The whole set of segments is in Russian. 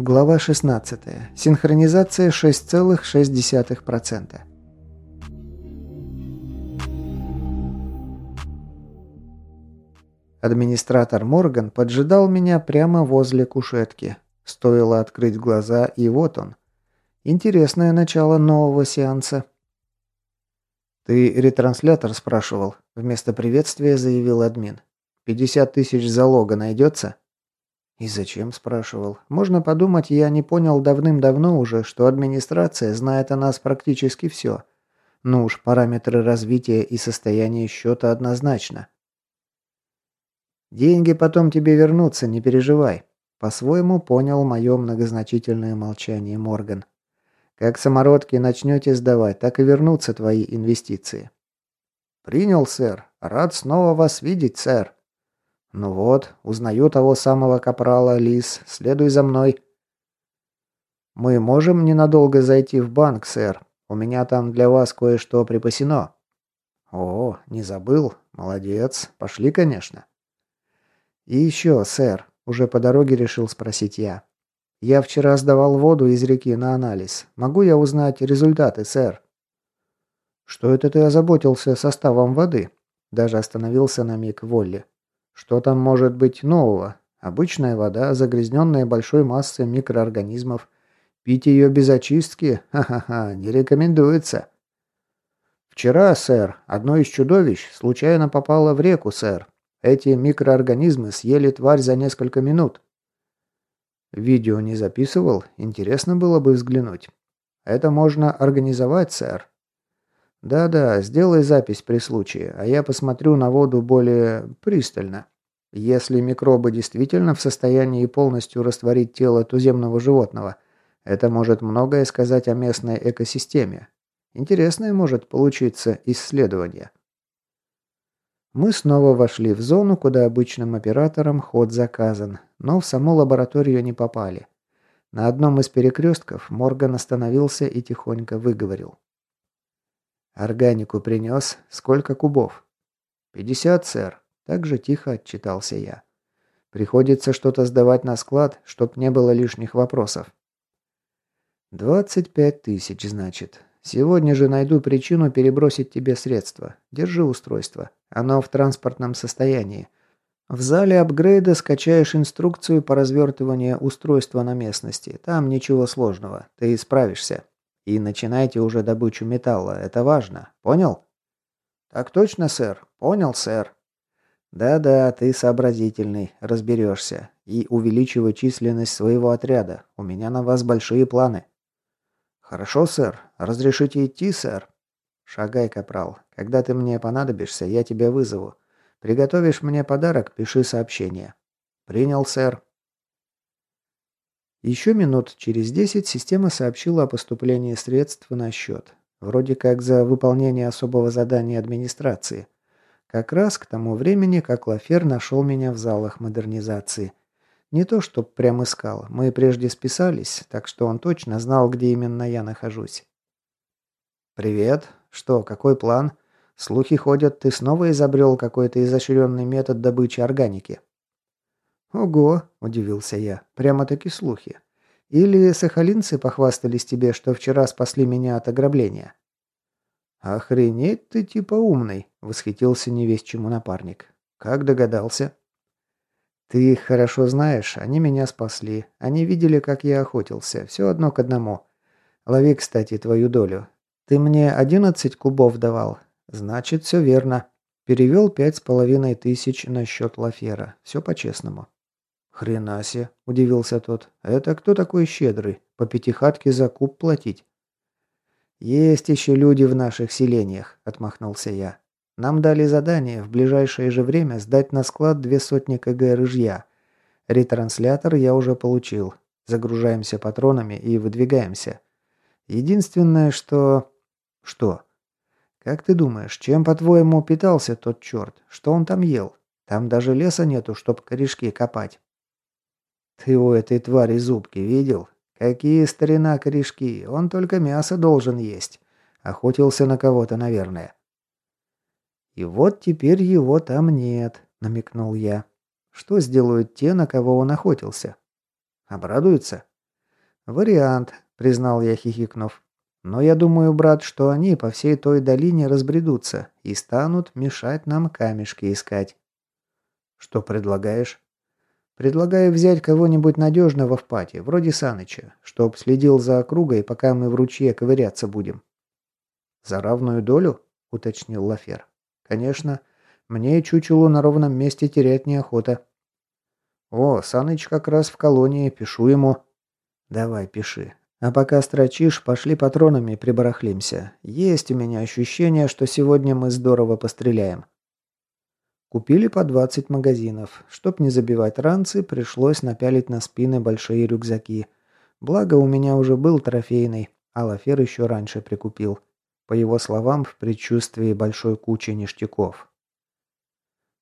Глава 16. Синхронизация 6,6%. Администратор Морган поджидал меня прямо возле кушетки. Стоило открыть глаза, и вот он. Интересное начало нового сеанса. «Ты ретранслятор спрашивал?» Вместо приветствия заявил админ. «50 тысяч залога найдется?» «И зачем?» – спрашивал. «Можно подумать, я не понял давным-давно уже, что администрация знает о нас практически все. Ну уж, параметры развития и состояния счета однозначно». «Деньги потом тебе вернутся, не переживай», – по-своему понял мое многозначительное молчание Морган. «Как самородки начнете сдавать, так и вернутся твои инвестиции». «Принял, сэр. Рад снова вас видеть, сэр». «Ну вот, узнаю того самого капрала Лис. Следуй за мной». «Мы можем ненадолго зайти в банк, сэр. У меня там для вас кое-что припасено». «О, не забыл. Молодец. Пошли, конечно». «И еще, сэр», — уже по дороге решил спросить я. «Я вчера сдавал воду из реки на анализ. Могу я узнать результаты, сэр?» «Что это ты озаботился составом воды?» Даже остановился на миг Волли. Что там может быть нового? Обычная вода, загрязненная большой массой микроорганизмов. Пить ее без очистки? Ха-ха-ха, не рекомендуется. Вчера, сэр, одно из чудовищ случайно попало в реку, сэр. Эти микроорганизмы съели тварь за несколько минут. Видео не записывал, интересно было бы взглянуть. Это можно организовать, сэр. «Да-да, сделай запись при случае, а я посмотрю на воду более пристально. Если микробы действительно в состоянии полностью растворить тело туземного животного, это может многое сказать о местной экосистеме. Интересное может получиться исследование». Мы снова вошли в зону, куда обычным операторам ход заказан, но в саму лабораторию не попали. На одном из перекрестков Морган остановился и тихонько выговорил. «Органику принес? Сколько кубов?» «Пятьдесят, сэр», — так же тихо отчитался я. «Приходится что-то сдавать на склад, чтоб не было лишних вопросов». «Двадцать пять тысяч, значит. Сегодня же найду причину перебросить тебе средства. Держи устройство. Оно в транспортном состоянии. В зале апгрейда скачаешь инструкцию по развертыванию устройства на местности. Там ничего сложного. Ты справишься». И начинайте уже добычу металла, это важно. Понял? Так точно, сэр. Понял, сэр. Да-да, ты сообразительный, разберешься. И увеличивай численность своего отряда. У меня на вас большие планы. Хорошо, сэр. Разрешите идти, сэр? Шагай, капрал. Когда ты мне понадобишься, я тебя вызову. Приготовишь мне подарок, пиши сообщение. Принял, сэр. Еще минут через десять система сообщила о поступлении средств на счет. Вроде как за выполнение особого задания администрации. Как раз к тому времени, как Лафер нашел меня в залах модернизации. Не то, чтоб прям искал. Мы прежде списались, так что он точно знал, где именно я нахожусь. «Привет. Что, какой план? Слухи ходят, ты снова изобрел какой-то изощренный метод добычи органики». «Ого!» – удивился я. «Прямо-таки слухи. Или сахалинцы похвастались тебе, что вчера спасли меня от ограбления?» «Охренеть ты типа умный!» – восхитился невесть чему напарник. «Как догадался?» «Ты их хорошо знаешь, они меня спасли. Они видели, как я охотился. Все одно к одному. Лови, кстати, твою долю. Ты мне одиннадцать кубов давал. Значит, все верно. Перевел пять с половиной тысяч на счет Лафера. Все по-честному». «Хрена себе!» – удивился тот. «Это кто такой щедрый? По пятихатке за куб платить?» «Есть еще люди в наших селениях», – отмахнулся я. «Нам дали задание в ближайшее же время сдать на склад две сотни КГ рыжья. Ретранслятор я уже получил. Загружаемся патронами и выдвигаемся. Единственное, что...» «Что?» «Как ты думаешь, чем, по-твоему, питался тот черт? Что он там ел? Там даже леса нету, чтоб корешки копать». «Ты у этой твари зубки видел? Какие старина корешки? Он только мясо должен есть. Охотился на кого-то, наверное». «И вот теперь его там нет», — намекнул я. «Что сделают те, на кого он охотился?» «Обрадуются?» «Вариант», — признал я, хихикнув. «Но я думаю, брат, что они по всей той долине разбредутся и станут мешать нам камешки искать». «Что предлагаешь?» «Предлагаю взять кого-нибудь надежного в пати, вроде Саныча, чтоб следил за округой, пока мы в ручье ковыряться будем». «За равную долю?» — уточнил Лафер. «Конечно. Мне чучелу на ровном месте терять неохота». «О, Саныч как раз в колонии, пишу ему». «Давай, пиши. А пока строчишь, пошли патронами прибарахлимся. Есть у меня ощущение, что сегодня мы здорово постреляем». Купили по 20 магазинов. Чтоб не забивать ранцы, пришлось напялить на спины большие рюкзаки. Благо, у меня уже был трофейный, а Лафер еще раньше прикупил. По его словам, в предчувствии большой кучи ништяков.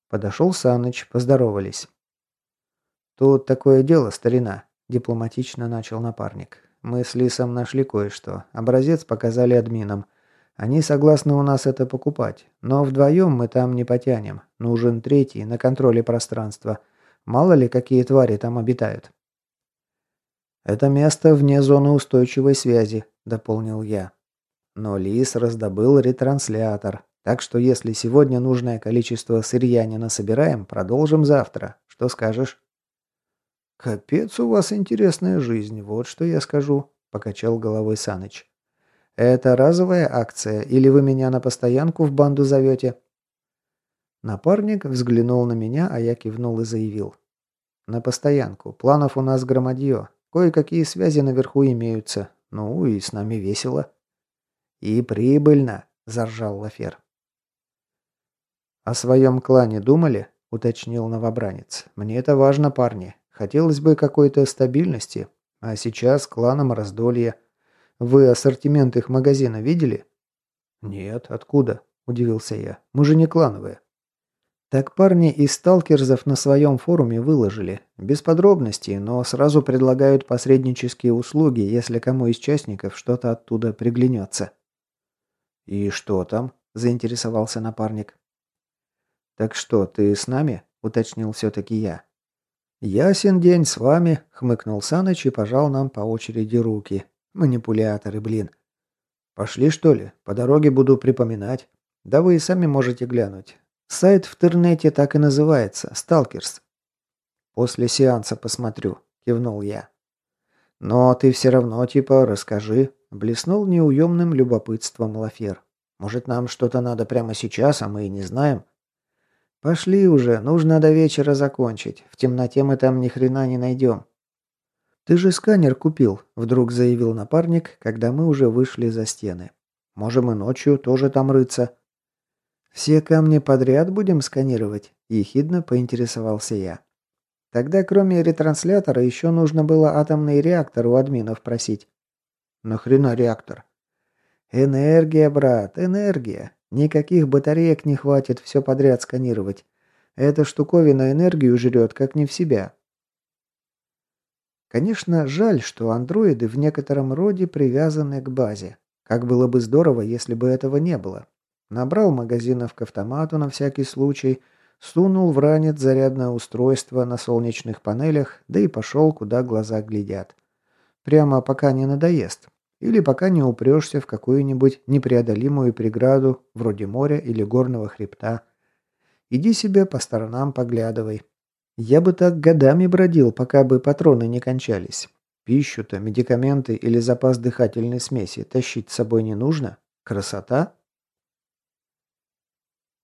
Подошел Саныч, поздоровались. «Тут такое дело, старина», – дипломатично начал напарник. «Мы с Лисом нашли кое-что. Образец показали админам. Они согласны у нас это покупать. Но вдвоем мы там не потянем. Нужен третий, на контроле пространства. Мало ли, какие твари там обитают». «Это место вне зоны устойчивой связи», – дополнил я. Но Лис раздобыл ретранслятор, так что если сегодня нужное количество сырья не насобираем, продолжим завтра. Что скажешь?» «Капец у вас интересная жизнь, вот что я скажу», – покачал головой Саныч. «Это разовая акция, или вы меня на постоянку в банду зовете?» Напарник взглянул на меня, а я кивнул и заявил. «На постоянку. Планов у нас громадье. Кое-какие связи наверху имеются. Ну и с нами весело». «И прибыльно», – заржал Лафер. «О своем клане думали?» – уточнил новобранец. «Мне это важно, парни. Хотелось бы какой-то стабильности. А сейчас кланом раздолье. Вы ассортимент их магазина видели?» «Нет, откуда?» – удивился я. «Мы же не клановые». Так парни из сталкерзов на своем форуме выложили. Без подробностей, но сразу предлагают посреднические услуги, если кому из участников что-то оттуда приглянется. «И что там?» – заинтересовался напарник. «Так что, ты с нами?» – уточнил все-таки я. «Ясен день с вами», – хмыкнул Саныч и пожал нам по очереди руки. «Манипуляторы, блин». «Пошли, что ли? По дороге буду припоминать. Да вы и сами можете глянуть. Сайт в интернете так и называется – «Сталкерс». «После сеанса посмотрю», – кивнул я. «Но ты все равно типа расскажи», Блеснул неуемным любопытством Лафер. «Может, нам что-то надо прямо сейчас, а мы и не знаем?» «Пошли уже, нужно до вечера закончить. В темноте мы там ни хрена не найдем». «Ты же сканер купил», — вдруг заявил напарник, когда мы уже вышли за стены. «Можем и ночью тоже там рыться». «Все камни подряд будем сканировать?» – ехидно поинтересовался я. «Тогда кроме ретранслятора еще нужно было атомный реактор у админов просить». Нахрена реактор? Энергия, брат, энергия. Никаких батареек не хватит все подряд сканировать. Эта штуковина энергию жрет, как не в себя. Конечно, жаль, что андроиды в некотором роде привязаны к базе. Как было бы здорово, если бы этого не было. Набрал магазинов к автомату на всякий случай, сунул в ранец зарядное устройство на солнечных панелях, да и пошел, куда глаза глядят. Прямо пока не надоест. Или пока не упрешься в какую-нибудь непреодолимую преграду, вроде моря или горного хребта. Иди себе по сторонам поглядывай. Я бы так годами бродил, пока бы патроны не кончались. Пищу-то, медикаменты или запас дыхательной смеси тащить с собой не нужно. Красота?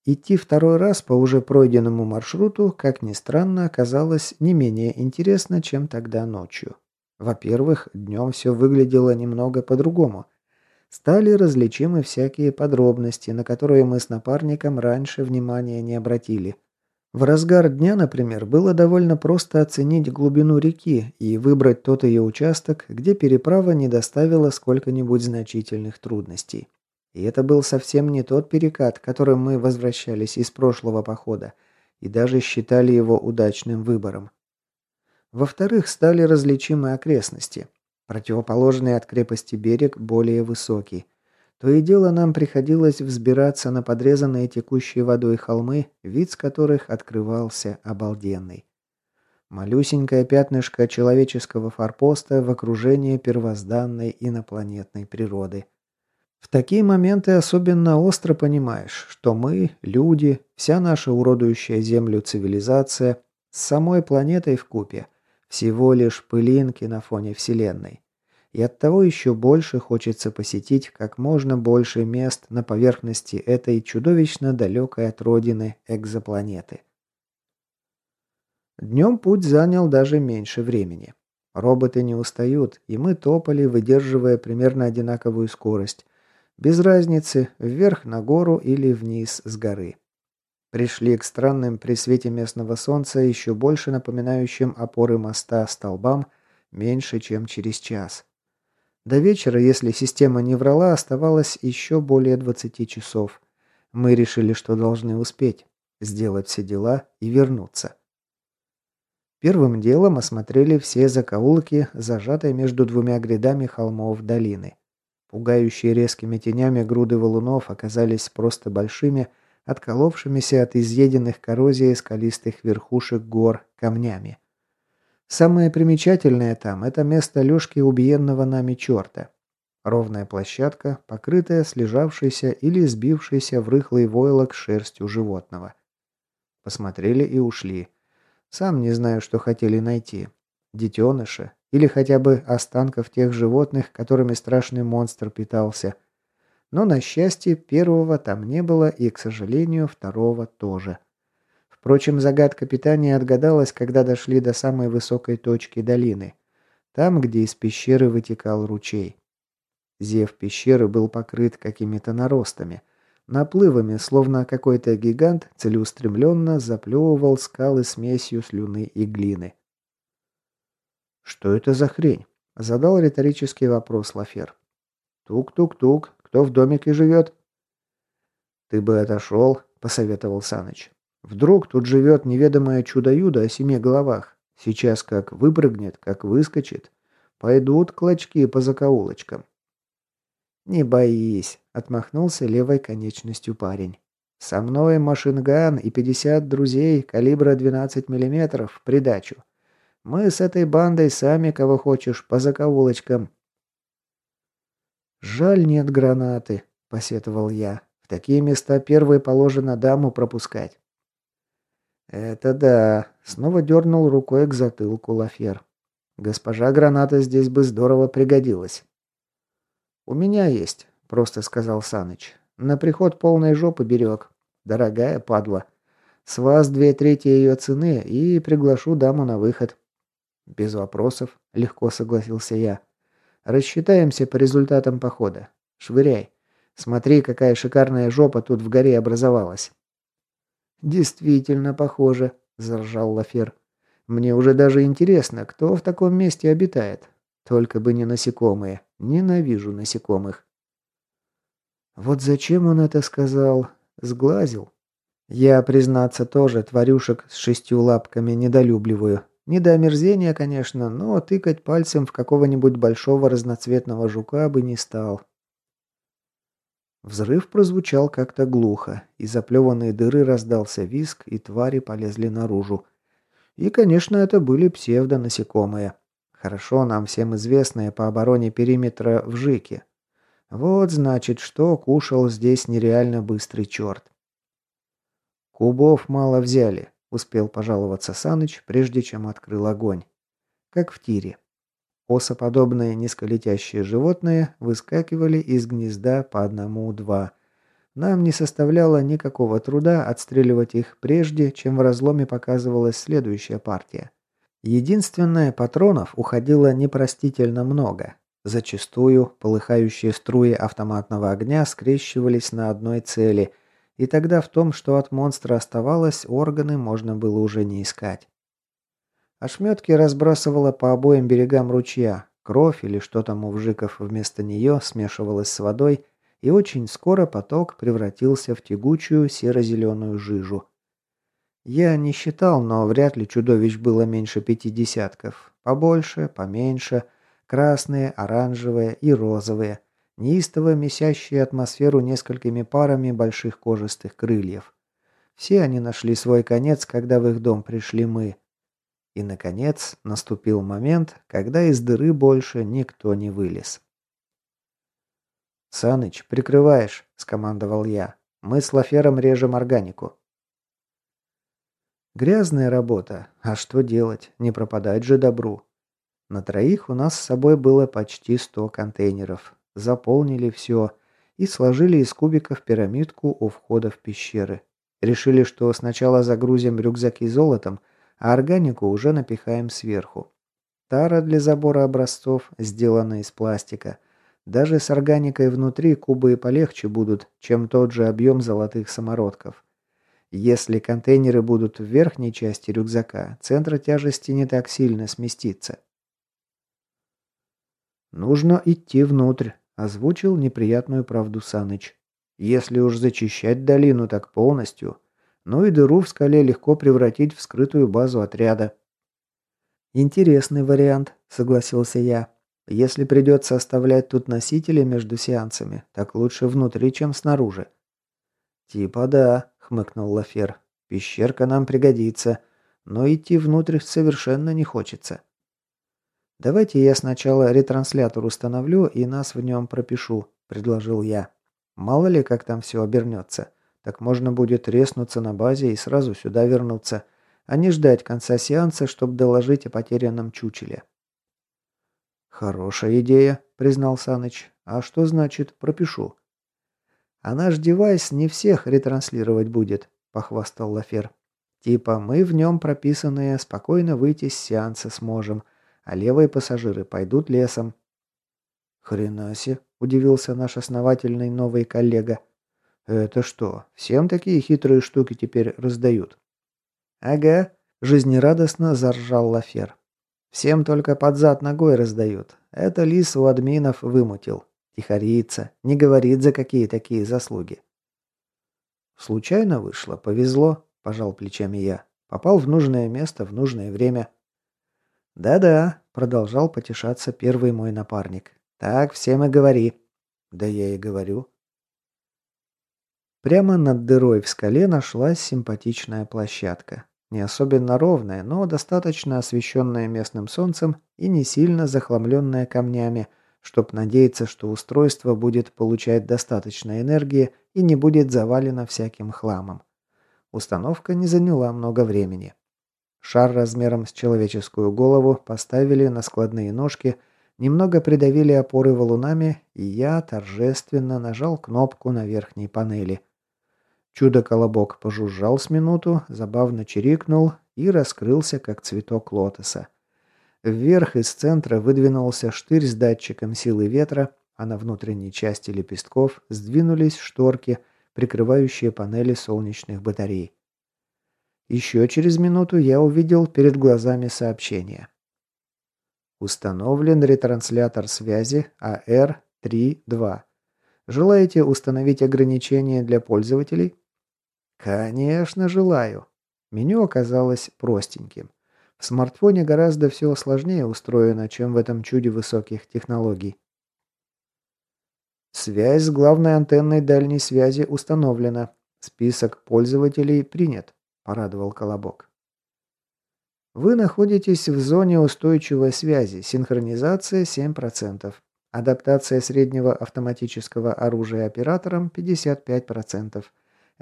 Идти второй раз по уже пройденному маршруту, как ни странно, оказалось не менее интересно, чем тогда ночью. Во-первых, днем все выглядело немного по-другому. Стали различимы всякие подробности, на которые мы с напарником раньше внимания не обратили. В разгар дня, например, было довольно просто оценить глубину реки и выбрать тот ее участок, где переправа не доставила сколько-нибудь значительных трудностей. И это был совсем не тот перекат, которым мы возвращались из прошлого похода, и даже считали его удачным выбором. Во-вторых, стали различимы окрестности. Противоположный от крепости берег более высокий. То и дело нам приходилось взбираться на подрезанные текущей водой холмы, вид с которых открывался обалденный. Малюсенькое пятнышко человеческого форпоста в окружении первозданной инопланетной природы. В такие моменты особенно остро понимаешь, что мы, люди, вся наша уродующая Землю цивилизация, с самой планетой в купе всего лишь пылинки на фоне Вселенной. И оттого еще больше хочется посетить как можно больше мест на поверхности этой чудовищно далекой от родины экзопланеты. Днем путь занял даже меньше времени. Роботы не устают, и мы топали, выдерживая примерно одинаковую скорость. Без разницы, вверх на гору или вниз с горы. Пришли к странным при свете местного солнца, еще больше напоминающим опоры моста столбам, меньше, чем через час. До вечера, если система не врала, оставалось еще более 20 часов. Мы решили, что должны успеть, сделать все дела и вернуться. Первым делом осмотрели все закоулки, зажатые между двумя грядами холмов долины. Пугающие резкими тенями груды валунов оказались просто большими, отколовшимися от изъеденных коррозией скалистых верхушек гор камнями. Самое примечательное там – это место лёжки убиенного нами черта. Ровная площадка, покрытая слежавшейся или сбившейся в рыхлый войлок шерстью животного. Посмотрели и ушли. Сам не знаю, что хотели найти. Детеныша или хотя бы останков тех животных, которыми страшный монстр питался. Но, на счастье, первого там не было и, к сожалению, второго тоже. Впрочем, загадка питания отгадалась, когда дошли до самой высокой точки долины. Там, где из пещеры вытекал ручей. Зев пещеры был покрыт какими-то наростами – Наплывами, словно какой-то гигант, целеустремленно заплевывал скалы смесью слюны и глины. «Что это за хрень?» – задал риторический вопрос Лафер. «Тук-тук-тук, кто в домике живет?» «Ты бы отошел», – посоветовал Саныч. «Вдруг тут живет неведомое чудо-юдо о семи головах. Сейчас как выпрыгнет, как выскочит. Пойдут клочки по закоулочкам. «Не боись», — отмахнулся левой конечностью парень. «Со мной машинган и 50 друзей калибра 12 мм в придачу. Мы с этой бандой сами, кого хочешь, по закоулочкам». «Жаль, нет гранаты», — посетовал я. «В такие места первой положено даму пропускать». «Это да», — снова дернул рукой к затылку Лафер. «Госпожа граната здесь бы здорово пригодилась». «У меня есть», — просто сказал Саныч. «На приход полной жопы берег. Дорогая падла. С вас две трети ее цены и приглашу даму на выход». «Без вопросов», — легко согласился я. «Рассчитаемся по результатам похода. Швыряй. Смотри, какая шикарная жопа тут в горе образовалась». «Действительно похоже», — заржал Лафер. «Мне уже даже интересно, кто в таком месте обитает. Только бы не насекомые. Ненавижу насекомых. Вот зачем он это сказал? Сглазил. Я, признаться, тоже тварюшек с шестью лапками недолюбливаю. Не до омерзения, конечно, но тыкать пальцем в какого-нибудь большого разноцветного жука бы не стал. Взрыв прозвучал как-то глухо. Из заплеванной дыры раздался виск, и твари полезли наружу. И, конечно, это были псевдонасекомые. Хорошо нам всем известные по обороне периметра в Жике. Вот, значит, что кушал здесь нереально быстрый черт. Кубов мало взяли, успел пожаловаться Саныч, прежде чем открыл огонь. Как в тире. Осоподобные низколетящие животные выскакивали из гнезда по одному-два. Нам не составляло никакого труда отстреливать их прежде, чем в разломе показывалась следующая партия. Единственное, патронов уходило непростительно много. Зачастую полыхающие струи автоматного огня скрещивались на одной цели, и тогда в том, что от монстра оставалось, органы можно было уже не искать. Ошметки разбрасывало по обоим берегам ручья, кровь или что там у вжиков вместо нее смешивалась с водой, и очень скоро поток превратился в тягучую серо-зеленую жижу – я не считал, но вряд ли чудовищ было меньше пяти десятков. Побольше, поменьше, красные, оранжевые и розовые, неистово месящие атмосферу несколькими парами больших кожистых крыльев. Все они нашли свой конец, когда в их дом пришли мы. И, наконец, наступил момент, когда из дыры больше никто не вылез. «Саныч, прикрываешь», — скомандовал я. «Мы с Лафером режем органику». Грязная работа. А что делать? Не пропадать же добру. На троих у нас с собой было почти сто контейнеров. Заполнили все и сложили из кубиков пирамидку у входа в пещеры. Решили, что сначала загрузим рюкзаки золотом, а органику уже напихаем сверху. Тара для забора образцов сделана из пластика. Даже с органикой внутри кубы и полегче будут, чем тот же объем золотых самородков. Если контейнеры будут в верхней части рюкзака, центр тяжести не так сильно сместится. «Нужно идти внутрь», – озвучил неприятную правду Саныч. «Если уж зачищать долину так полностью, ну и дыру в скале легко превратить в скрытую базу отряда». «Интересный вариант», – согласился я. «Если придется оставлять тут носители между сеансами, так лучше внутри, чем снаружи». «Типа да», хмыкнул Лафер. «Пещерка нам пригодится, но идти внутрь совершенно не хочется». «Давайте я сначала ретранслятор установлю и нас в нем пропишу», – предложил я. «Мало ли, как там все обернется. Так можно будет резнуться на базе и сразу сюда вернуться, а не ждать конца сеанса, чтобы доложить о потерянном чучеле». «Хорошая идея», – признал Саныч. «А что значит пропишу?» «А наш девайс не всех ретранслировать будет», – похвастал Лафер. «Типа мы в нем прописанные спокойно выйти с сеанса сможем, а левые пассажиры пойдут лесом». «Хрена себе», – удивился наш основательный новый коллега. «Это что, всем такие хитрые штуки теперь раздают?» «Ага», – жизнерадостно заржал Лафер. «Всем только под зад ногой раздают. Это лис у админов вымутил. Тихорится, не говорит, за какие такие заслуги. Случайно вышло, повезло, пожал плечами я. Попал в нужное место в нужное время. Да-да, продолжал потешаться первый мой напарник. Так всем и говори. Да я и говорю. Прямо над дырой в скале нашлась симпатичная площадка. Не особенно ровная, но достаточно освещенная местным солнцем и не сильно захламленная камнями – чтоб надеяться, что устройство будет получать достаточно энергии и не будет завалено всяким хламом. Установка не заняла много времени. Шар размером с человеческую голову поставили на складные ножки, немного придавили опоры валунами, и я торжественно нажал кнопку на верхней панели. Чудо-колобок пожужжал с минуту, забавно чирикнул и раскрылся, как цветок лотоса. Вверх из центра выдвинулся штырь с датчиком силы ветра, а на внутренней части лепестков сдвинулись шторки, прикрывающие панели солнечных батарей. Еще через минуту я увидел перед глазами сообщение. Установлен ретранслятор связи AR-3.2. Желаете установить ограничения для пользователей? Конечно, желаю. Меню оказалось простеньким. В смартфоне гораздо все сложнее устроено, чем в этом чуде высоких технологий. Связь с главной антенной дальней связи установлена. Список пользователей принят, порадовал Колобок. Вы находитесь в зоне устойчивой связи, синхронизация 7%, адаптация среднего автоматического оружия оператором 55%,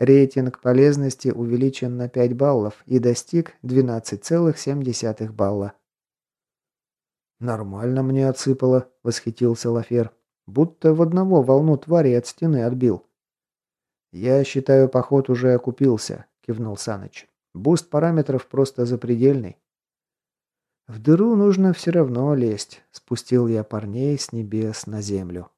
Рейтинг полезности увеличен на 5 баллов и достиг 12,7 балла. «Нормально мне отсыпало», — восхитился Лафер. «Будто в одного волну твари от стены отбил». «Я считаю, поход уже окупился», — кивнул Саныч. «Буст параметров просто запредельный». «В дыру нужно все равно лезть», — спустил я парней с небес на землю.